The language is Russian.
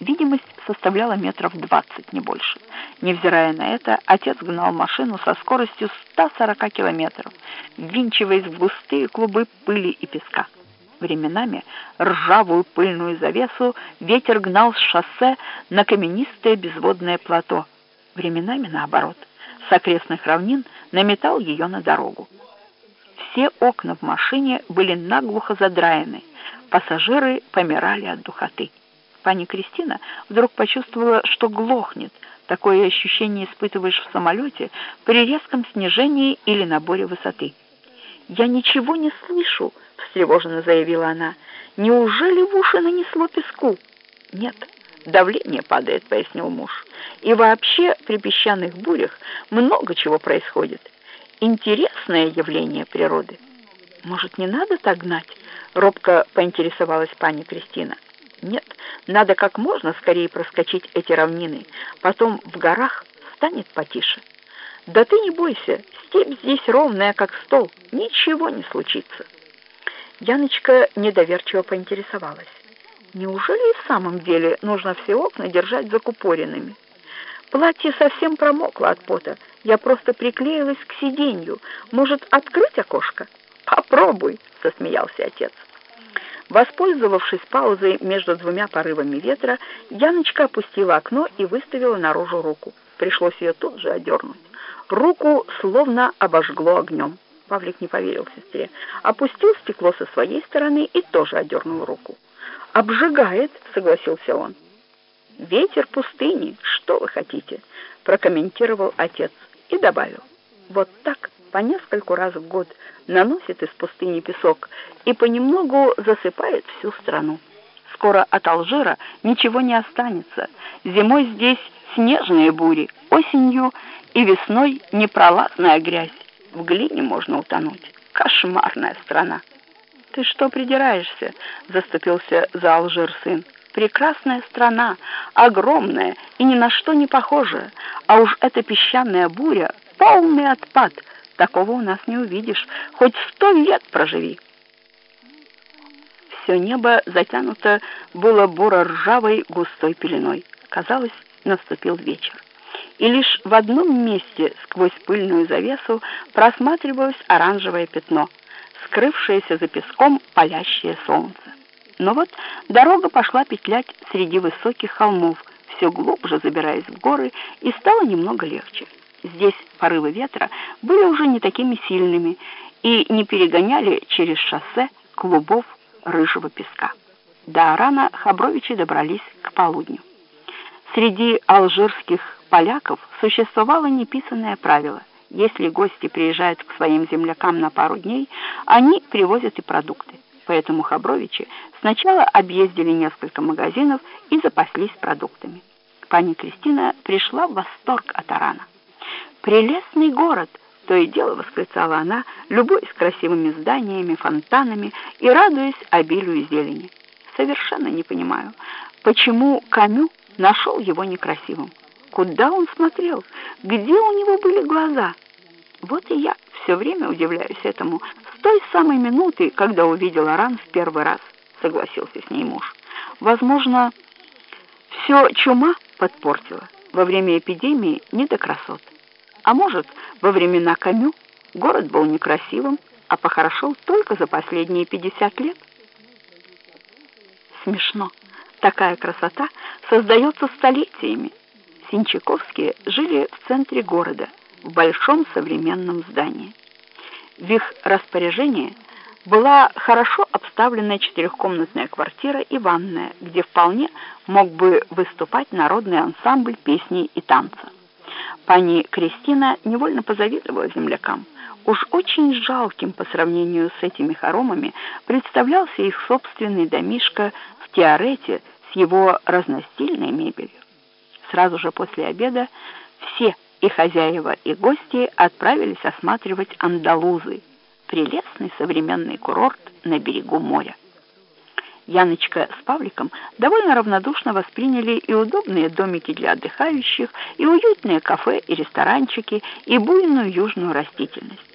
Видимость составляла метров двадцать, не больше. Невзирая на это, отец гнал машину со скоростью 140 километров, ввинчиваясь в густые клубы пыли и песка. Временами ржавую пыльную завесу ветер гнал с шоссе на каменистое безводное плато. Временами, наоборот, с окрестных равнин наметал ее на дорогу. Все окна в машине были наглухо задраены, пассажиры помирали от духоты. Пани Кристина вдруг почувствовала, что глохнет. Такое ощущение испытываешь в самолете при резком снижении или наборе высоты. «Я ничего не слышу», — встревоженно заявила она. «Неужели в уши нанесло песку?» «Нет, давление падает», — пояснил муж. «И вообще при песчаных бурях много чего происходит. Интересное явление природы». «Может, не надо так гнать?» — робко поинтересовалась пани Кристина. Надо как можно скорее проскочить эти равнины. Потом в горах станет потише. Да ты не бойся, степь здесь ровная, как стол. Ничего не случится. Яночка недоверчиво поинтересовалась. Неужели и в самом деле нужно все окна держать закупоренными? Платье совсем промокло от пота. Я просто приклеилась к сиденью. Может, открыть окошко? Попробуй, засмеялся отец. Воспользовавшись паузой между двумя порывами ветра, Яночка опустила окно и выставила наружу руку. Пришлось ее тут же одернуть. Руку словно обожгло огнем. Павлик не поверил сестре. Опустил стекло со своей стороны и тоже одернул руку. «Обжигает», — согласился он. «Ветер пустыни, что вы хотите?» — прокомментировал отец и добавил. «Вот так по нескольку раз в год наносит из пустыни песок и понемногу засыпает всю страну. Скоро от Алжира ничего не останется. Зимой здесь снежные бури, осенью и весной непролазная грязь. В глине можно утонуть. Кошмарная страна. «Ты что придираешься?» — заступился за Алжир сын. «Прекрасная страна, огромная и ни на что не похожая. А уж эта песчаная буря — полный отпад — Такого у нас не увидишь, хоть сто лет проживи. Все небо затянуто было буро-ржавой густой пеленой. Казалось, наступил вечер. И лишь в одном месте сквозь пыльную завесу просматривалось оранжевое пятно, скрывшееся за песком палящее солнце. Но вот дорога пошла петлять среди высоких холмов, все глубже забираясь в горы, и стало немного легче. Здесь порывы ветра были уже не такими сильными и не перегоняли через шоссе клубов рыжего песка. До Арана Хабровичи добрались к полудню. Среди алжирских поляков существовало неписанное правило. Если гости приезжают к своим землякам на пару дней, они привозят и продукты. Поэтому Хабровичи сначала объездили несколько магазинов и запаслись продуктами. Пани Кристина пришла в восторг от Арана. «Прелестный город!» — то и дело восклицала она, любуясь красивыми зданиями, фонтанами и радуясь обилию зелени. «Совершенно не понимаю, почему Камю нашел его некрасивым? Куда он смотрел? Где у него были глаза?» Вот и я все время удивляюсь этому с той самой минуты, когда увидел Аран в первый раз, согласился с ней муж. Возможно, все чума подпортила. Во время эпидемии не до красот. А может, во времена Камю город был некрасивым, а похорошел только за последние 50 лет? Смешно. Такая красота создается столетиями. Синчаковские жили в центре города, в большом современном здании. В их распоряжении была хорошо обставленная четырехкомнатная квартира и ванная, где вполне мог бы выступать народный ансамбль песни и танца. Пани Кристина невольно позавидовала землякам. Уж очень жалким по сравнению с этими хоромами представлялся их собственный домишко в Теорете с его разностильной мебелью. Сразу же после обеда все и хозяева, и гости отправились осматривать Андалузы, прелестный современный курорт на берегу моря. Яночка с Павликом довольно равнодушно восприняли и удобные домики для отдыхающих, и уютные кафе и ресторанчики, и буйную южную растительность.